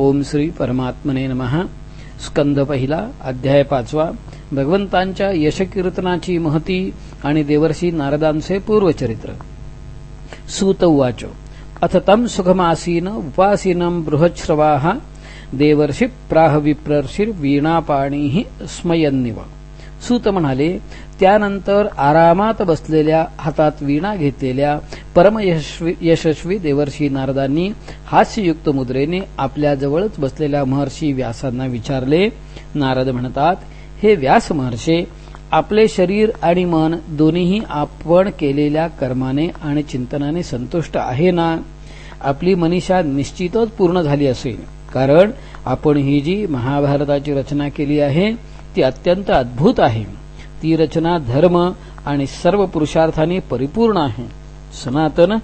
ओम श्री परमात्मने नमः. स्कंद पहिला अध्याय पाचवा. भगवंतांच्या यशकीर्तनाची महती आणि देवर्षी नारदांचे पूर्वचरित्र. सूत उवाच. अथ तम सुखमासीन उपासीनं बृहच्छ्रवाः. देवर्षी प्राह वीणापाणी स्मयन्निव. सूत म्हणाले त्यानंतर आरामात बसलेल्या हातात वीणा घेतलेल्या परमयशस्वी यशस्वी देवर्षी नारदांनी हास्ययुक्त मुद्रेने आपल्या जवळच बसलेल्या महर्षी व्यासांना विचारले. नारद म्हणतात हे व्यास महर्षे आपले शरीर आणि मन दोन्हीही आपण केलेल्या कर्माने आणि चिंतनाने संतुष्ट आहे ना? आपली मनीषा निश्चितच पूर्ण झाली असेल. कारण आपण ही जी महाभारताची रचना केली आहे ती अत्यंत अद्भुत आहे. ती रचना धर्म आणि सर्व पुरुषार्थाने परिपूर्ण आहे. सनातन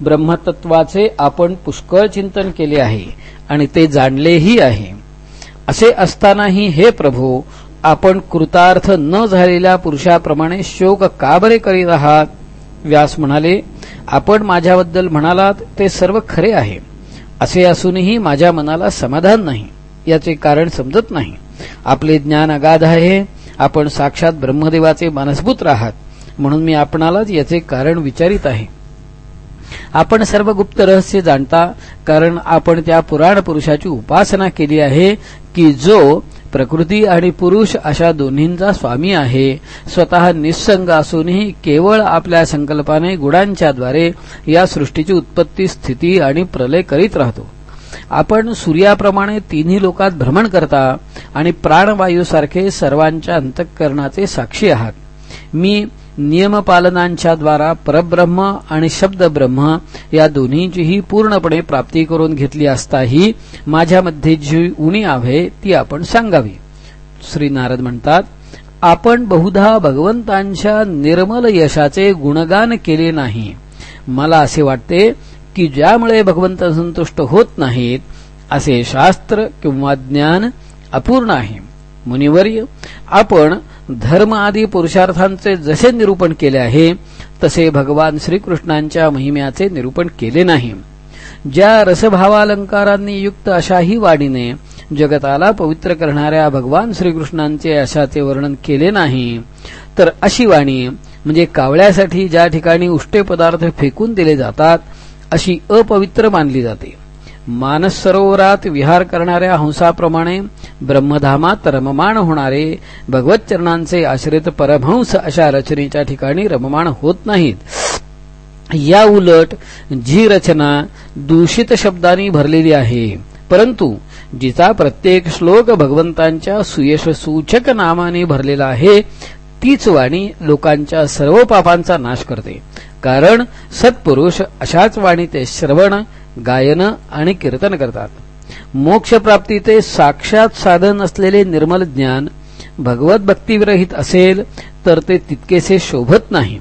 ब्रह्मतत्वाचे आपण पुष्कळ चिंतन केले आहे आणि ते जाणलेही आहे. असे असतानाही हे प्रभू आपण कृतार्थ न झालेल्या पुरुषाप्रमाणे शोक का बरे करीत आहात? व्यास म्हणाले आपण माझ्याबद्दल म्हणालात ते सर्व खरे आहे. असे असूनही माझ्या मनाला समाधान नाही याचे कारण समजत नाही. आपले ज्ञान अगाध आहे आपण साक्षात ब्रह्मदेवाचे मानसपुत्र आहात. म्हणून मी आपणालाच याचे कारण विचारित आहे. आपण सर्व गुप्त रहस्य जाणता कारण आपण त्या पुराण पुरुषाची उपासना केली आहे की जो प्रकृती आणि पुरुष अशा दोन्हींचा स्वामी आहे. स्वतः निस्संग असूनही केवळ आपल्या संकल्पाने गुणांच्याद्वारे या सृष्टीची उत्पत्ती स्थिती आणि प्रलय करीत राहतो. आपण सूर्याप्रमाणे तिन्ही लोकात भ्रमण करता आणि प्राणवायूसारखे सर्वांच्या अंतःकरणाचे साक्षी आहात. मी नियमपालनांच्या द्वारा परब्रह्म आणि शब्दब्रह्म या दोन्हीचीही पूर्णपणे प्राप्ती करून घेतली असताही माझ्यामध्ये जी उणी आहे ती आपण सांगावी. श्री नारद म्हणतात आपण बहुधा भगवंतांच्या निर्मल यशाचे गुणगान केले नाही. मला असे वाटते की ज्यामुळे भगवंत संतुष्ट होत नाहीत असे शास्त्र किंवा ज्ञान अपूर्ण आहे. मुनिवर्य आपण धर्म आदी पुरुषार्थांचे जसे निरूपण केले आहे तसे भगवान श्रीकृष्णांच्या महिम्याचे निरूपण केले नाही. ज्या रसभावालंकारांनी युक्त अशाही वाणीने जगताला पवित्र करणाऱ्या भगवान श्रीकृष्णांचे अशाचे वर्णन केले नाही तर अशी वाणी म्हणजे कावळ्यासाठी ज्या ठिकाणी उष्टे पदार्थ फेकून दिले जातात अशी अपवित्र मानली जाते. मानस सरोवरात विहार करणाऱ्या हंसाप्रमाणे ब्रह्मधामात रममाण होणारे भगवत चरणांचे आश्रित परमहंस अशा रचनेच्या ठिकाणी रममाण होत नाहीत. या उलट जी रचना दूषित शब्दांनी भरलेली आहे. परंतु जिचा प्रत्येक श्लोक भगवंतांच्या सुयशसूचक नामाने भरलेला आहे तीच वाणी लोकांच्या सर्व पापांचा नाश करते. कारण सत्पुरुष अशाच वाणीचे श्रवण गायन आणि कीर्तन करतात. मोक्षप्राप्तीचे साक्षात साधन असलेले निर्मल ज्ञान भगवत भक्तीविरहित असेल तर ते तितकेसे शोभत नाही.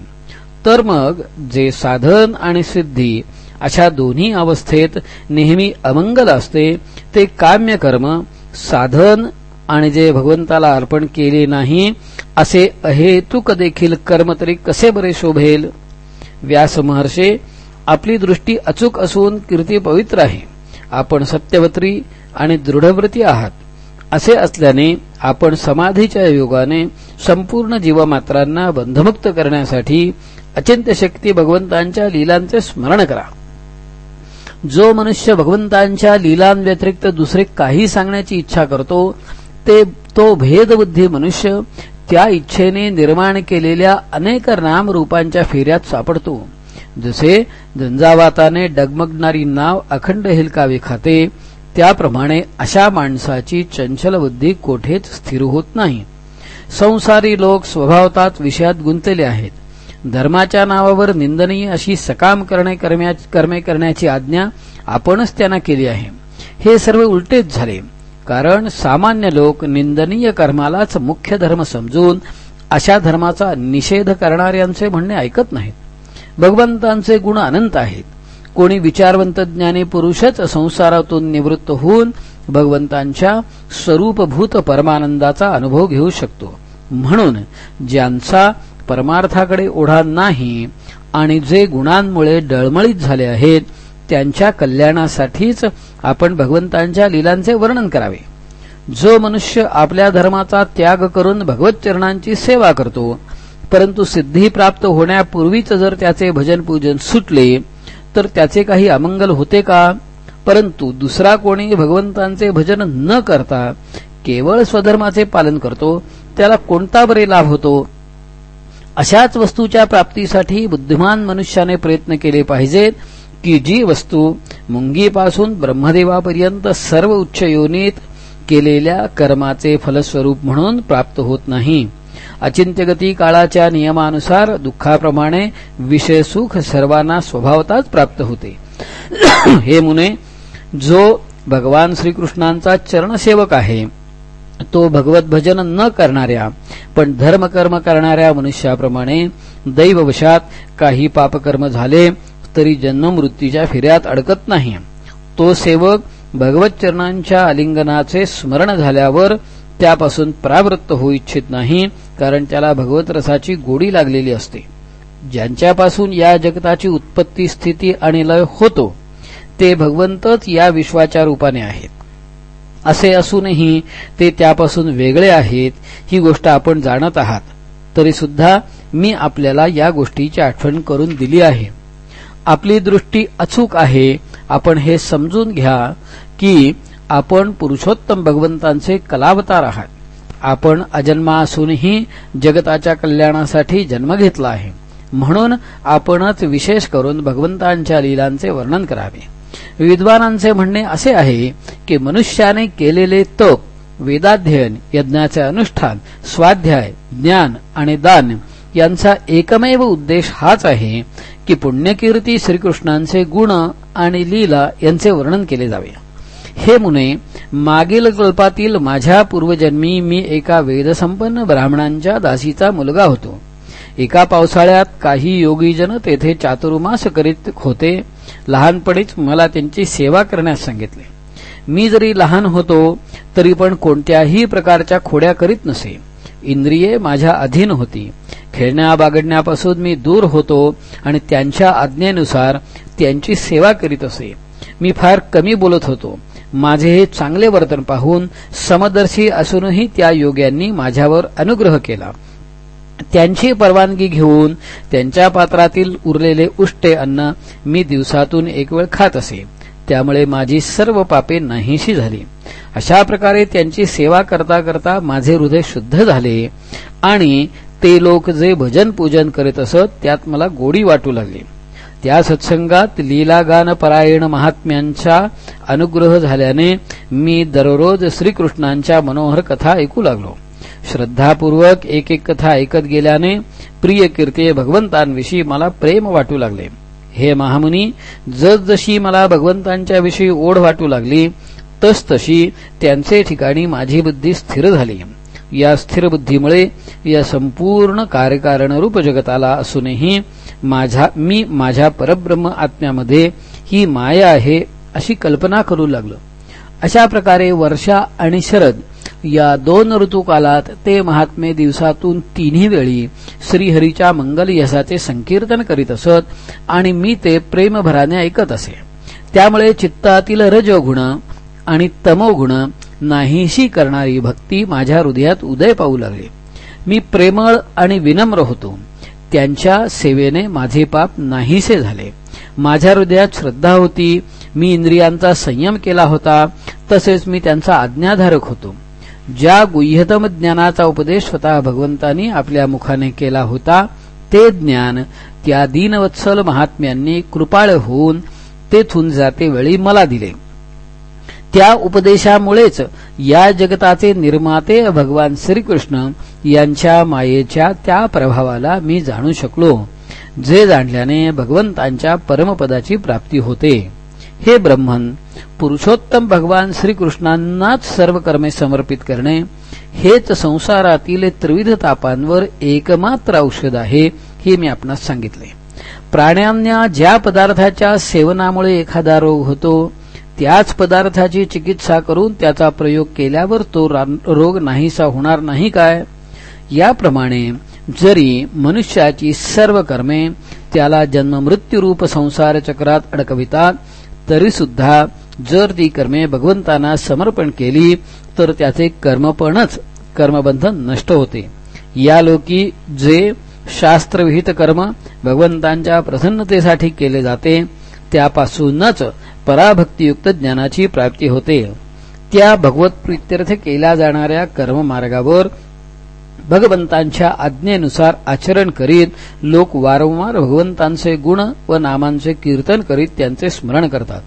तर मग जे साधन आणि सिद्धी अशा दोन्ही अवस्थेत नेहमी अमंगल असते ते काम्य कर्म साधन आणि जे भगवंताला अर्पण केले नाही असे अहेतुक देखील कर्म तरी कसे बरे शोभेल? व्यास महर्षे आपली दृष्टी अचूक असून कीर्ती पवित्र आहे. आपण सत्यवत्री आणि दृढव्रती आहात. असे असल्याने आपण समाधीच्या योगाने संपूर्ण जीवमात्रांना बंधमुक्त करण्यासाठी अचिंत्य शक्ती भगवंतांच्या लीलांचे स्मरण करा. जो मनुष्य भगवंतांच्या लीलांव्यतिरिक्त दुसरे काही सांगण्याची इच्छा करतो ते तो भेदबुद्धी मनुष्य त्या इच्छेने निर्माण केलेल्या अनेक नामरूपांच्या फेऱ्यात सापडतो. जसे झंझावाताने डगमगणारी नाव अखंड हेलकावे खाते त्याप्रमाणे अशा माणसाची चंचल बुद्धी कोठेच स्थिर होत नाही. संसारी लोक स्वभावतात विषयात गुंतलेले आहेत. धर्माच्या नावावर निंदनीय अशी सकाम करणे कर्मे करण्याची आज्ञा आपणच त्यांना केली आहे. हे सर्व उलटेच झाले. कारण सामान्य लोक निंदनीय कर्मालाच मुख्य धर्म समजून अशा धर्माचा निषेध करणाऱ्यांचे म्हणणे ऐकत नाहीत. भगवंतांचे गुण अनंत आहेत. कोणी विचारवंत ज्ञानी पुरुषच संसारातून निवृत्त होऊन भगवंतांच्या स्वरूपभूत परमानंदाचा अनुभव घेऊ शकतो. म्हणून ज्यांचा परमार्थाकडे ओढा नाही आणि जे गुणांमुळे डळमळीत झाले आहेत त्यांच्या कल्याणासाठीच आपण भगवंतांच्या लीलांचे वर्णन करावे. जो मनुष्य आपल्या धर्माचा त्याग करून भगवत चरणांची सेवा करतो परंतु सिद्धी प्राप्त होण्यापूर्वीच जर त्याचे भजन पूजन सुटले तर त्याचे काही अमंगल होते का? परंतु दुसरा कोणी भगवंतांचे भजन न करता केवळ स्वधर्माचे पालन करतो त्याला कोणता बरे लाभ होतो? अशाच वस्तूच्या प्राप्तीसाठी बुद्धिमान मनुष्याने प्रयत्न केले पाहिजेत की जी वस्तू मुंगीपासून ब्रह्मदेवापर्यंत सर्व उच्च योनीत केलेल्या कर्माचे फलस्वरूप म्हणून प्राप्त होत नाही. अचिंत्यगती काळाच्या नियमानुसार दुःखाप्रमाणे विषय सुख सर्वांना स्वभावताच प्राप्त होते. हे मुने जो भगवान श्रीकृष्णांचा चरणसेवक आहे तो भगवत भजन न करणाऱ्या पण धर्मकर्म करणाऱ्या मनुष्याप्रमाणे दैववशात काही पापकर्म झाले तरी जन्ममृत्यूच्या फिर्यात अडकत नाही. तो सेवक भगवत चरणांच्या आलिंगनाचे स्मरण झाल्यावर त्यापासून प्रावृत्त होऊ इच्छित नाही कारण त्याला भगवत रसाची गोडी लागलेली असते. ज्यांच्यापासून या जगताची उत्पत्ती स्थिती आणि लय होतो ते भगवंतच या विश्वाच्या रूपाने आहेत. असे असूनही ते त्यापासून वेगळे आहेत ही गोष्ट आपण जाणत आहात. तरी सुद्धा मी आपल्याला या गोष्टीची आठवण करून दिली आहे. आपली दृष्टी अचूक आहे आपण हे समजून घ्या की आपण पुरुषोत्तम भगवंतांचे कलावतार आहात. आपण अजन्मा असूनही जगताच्या कल्याणासाठी जन्म घेतला आहे. म्हणून आपणच विशेष करून भगवंतांच्या लीलांचे वर्णन करावे. विद्वानांचे म्हणणे असे आहे की मनुष्याने केलेले तप वेदाध्ययन यज्ञाचे अनुष्ठान स्वाध्याय ज्ञान आणि दान यांचा एकमेव उद्देश हाच आहे की पुण्यकीर्ती श्रीकृष्णांचे गुण आणि लीला यांचे वर्णन केले जावे. हे मुने मागील कल्पातील माझ्या पूर्वजन्मी मी एका वेदसंपन्न ब्राह्मणांच्या दासीचा मुलगा होतो. एका पावसाळ्यात काही योगीजन तेथे चातुर्मास करीत होते. लहानपणीच मला त्यांची सेवा करण्यास सांगितले. मी जरी लहान होतो तरी पण कोणत्याही प्रकारच्या खोड्या करीत नसे. इंद्रिये माझ्या अधीन होती. खेळण्या बागडण्यापासून मी दूर होतो आणि त्यांच्या आज्ञेनुसार त्यांची सेवा करीत असे. मी फार कमी बोलत होतो. माझे हे चांगले वर्तन पाहून समदर्शी असूनही त्या योग्यांनी माझ्यावर अनुग्रह केला. त्यांची परवानगी घेऊन त्यांच्या पात्रातील उरलेले उष्टे अन्न मी दिवसातून एक वेळ खात असे. त्यामुळे माझी सर्व पापे नाहीशी झाली. अशा प्रकारे त्यांची सेवा करता करता माझे हृदय शुद्ध झाले आणि ते लोक जे भजन पूजन करीत असत त्यात मला गोडी वाटू लागली. त्या सत्संगात लीलागान परायण महात्म्यांचा अनुग्रह झाल्याने मी दररोज श्रीकृष्णांच्या मनोहर कथा ऐकू लागलो. श्रद्धापूर्वक एक एक कथा ऐकत गेल्याने प्रिय कीर्ती भगवंतांविषयी मला प्रेम वाटू लागले. हे महामुनी जसजशी मला भगवंतांच्या विषयी ओढ वाटू लागली तसतशी त्यांचे ठिकाणी माझी बुद्धी स्थिर झाली. या स्थिर बुद्धीमुळे या संपूर्ण कार्यकारणरूप जगताला असूनही माझा मी माझ्या परब्रह्म आत्म्यामध्ये ही माया आहे अशी कल्पना करू लागलो. अशा प्रकारे वर्षा आणि शरद या दोन ऋतुकालात ते महात्मे दिवसातून तिन्ही वेळी श्रीहरीच्या मंगल यशाचे संकीर्तन करीत असत आणि मी ते प्रेमभराने ऐकत असे. त्यामुळे चित्तातील रजगुण आणि तमोगुण नाहीशी करणारी भक्ती माझ्या हृदयात उदय पाहू लागली. मी प्रेमळ आणि विनम्र होतो. त्यांच्या सेवेने माझे पाप नाहीसे झाले. माझ्या हृदयात श्रद्धा होती. मी इंद्रियांचा संयम केला होता. तसेच मी त्यांचा आज्ञाधारक होतो. ज्या गुह्यतम ज्ञानाचा उपदेश स्वतः भगवंतांनी आपल्या मुखाने केला होता ते ज्ञान त्या दीनवत्सल महात्म्यांनी कृपाळ होऊन तेथून जाते वेळी मला दिले. त्या उपदेशामुळेच या जगताचे निर्माते भगवान श्रीकृष्ण यांच्या मायेच्या त्या प्रभावाला मी जाणू शकलो जे जाणल्याने भगवंतांच्या परमपदाची प्राप्ती होते. हे ब्रह्मन पुरुषोत्तम भगवान श्रीकृष्णांनाच सर्व कर्मे समर्पित करणे हेच संसारातील त्रिविध तापांवर एकमात्र औषध आहे हे मी आपणास सांगितले. प्राण्यांना ज्या पदार्थाच्या सेवनामुळे एखादा रोग होतो त्याच पदार्थाची चिकित्सा करून त्याचा प्रयोग केल्यावर तो रोग नाहीसा होणार नाही काय? याप्रमाणे जरी मनुष्याची सर्व कर्मे त्याला जन्ममृत्यूरूप संसार चक्रात अडकवितात तरी सुद्धा जर ती कर्मे भगवंतांना समर्पण केली तर त्याचे कर्मपणच कर्मबंधन नष्ट होते. या लोकी जे शास्त्रविहित कर्म भगवंतांच्या प्रसन्नतेसाठी केले जाते त्यापासूनच पराभक्तियुक्त ज्ञानाची प्राप्ती होते. त्या भगवत प्रित्यर्थ केल्या जाणाऱ्या कर्ममार्गावर भगवंतांच्या आज्ञेनुसार आचरण करीत लोक वारंवार भगवंतांचे गुण व नामांचे कीर्तन करीत त्यांचे स्मरण करतात.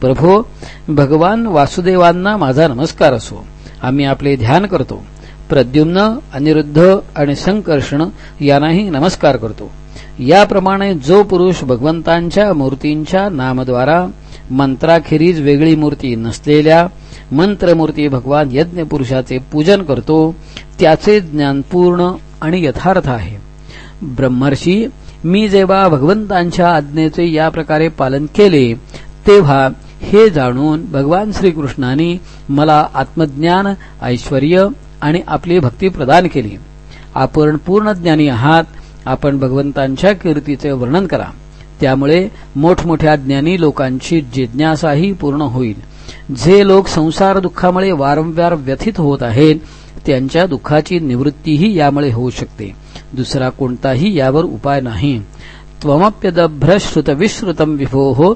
प्रभो भगवान वासुदेवांना माझा नमस्कार असो. आम्ही आपले ध्यान करतो. प्रद्युम्न अनिरुद्ध आणि संकर्षण यांनाही नमस्कार करतो. याप्रमाणे जो पुरुष भगवंतांच्या मूर्तींच्या नामद्वारा मंत्राखेरीज वेगळी मूर्ती नसलेल्या मंत्रमूर्ती भगवान यज्ञ पुरुषाचे पूजन करतो त्याचे ज्ञान पूर्ण आणि यथार्थ आहे. ब्रह्मर्षी मी जेव्हा भगवंतांच्या आज्ञेचे या प्रकारे पालन केले तेव्हा हे जाणून भगवान श्रीकृष्णाने मला आत्मज्ञान ऐश्वर आणि आपली भक्ती प्रदान केली. आपण पूर्ण ज्ञानी आहात आपण भगवंतांच्या कीर्तीचे वर्णन करा. त्यामुळे मोठमोठ्या ज्ञानी लोकांची जिज्ञासाही पूर्ण होईल. जे लोक संसार दुःखामुळे वारंवार व्यथित होत आहेत त्यांच्या दुःखाची निवृत्तीही यामुळे होऊ शकते. दुसरा कोणताही यावर उपाय नाही. त्वमप्यदभ्रश्रुतविश्रुतम् विभोः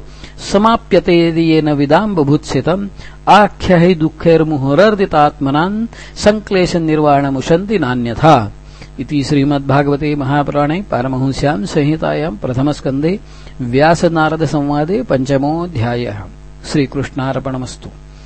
समाप्यते येन विदाम्बभूत्सितम् आख्यैः दुःखैर्मुहुरर्दितात्मनान् सङ्क्लेशनिर्वाणमुशन्ति नान्यथा। इति श्रीमद्भागवते महापुराणे पारमहंस्याम् संहितायाम् प्रथमस्कन्धे व्यासनारदसंवादे पञ्चमोऽध्यायः। श्रीकृष्णार्पणमस्तु.